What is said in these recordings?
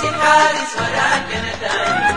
Sicari's what I'm gonna done.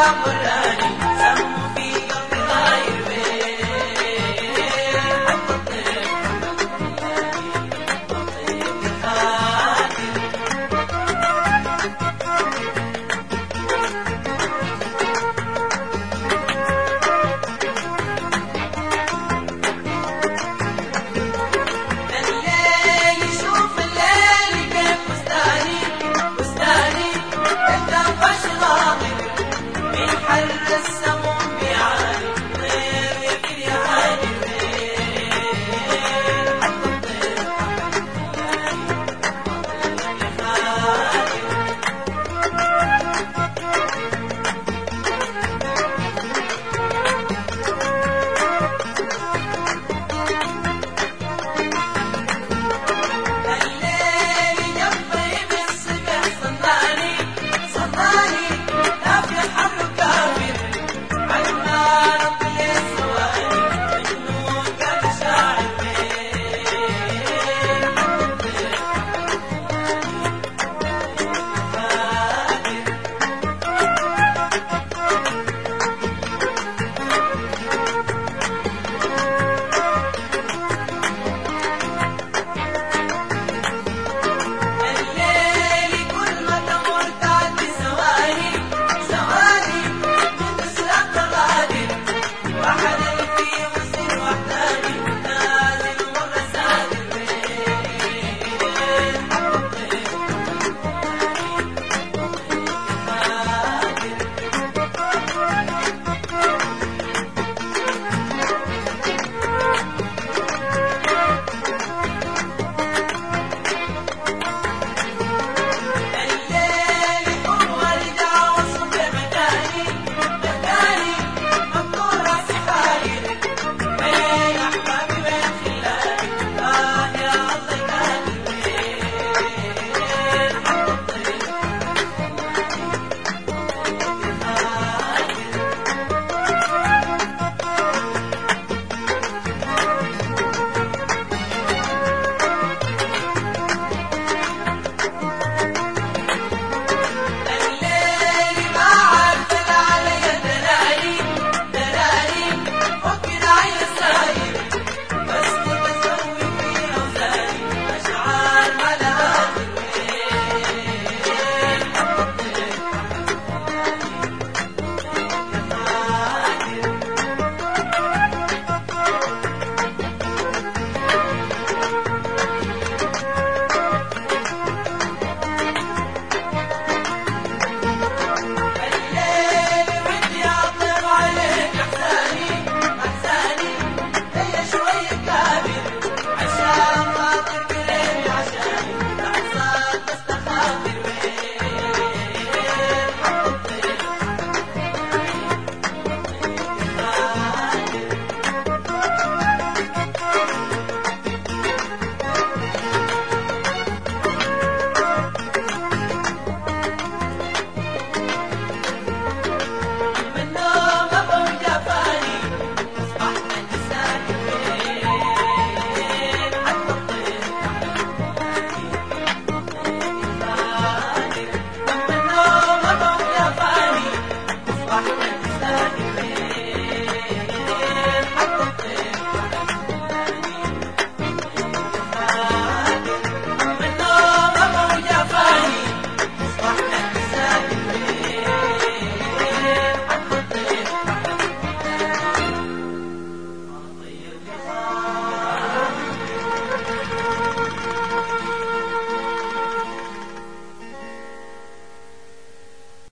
Ramana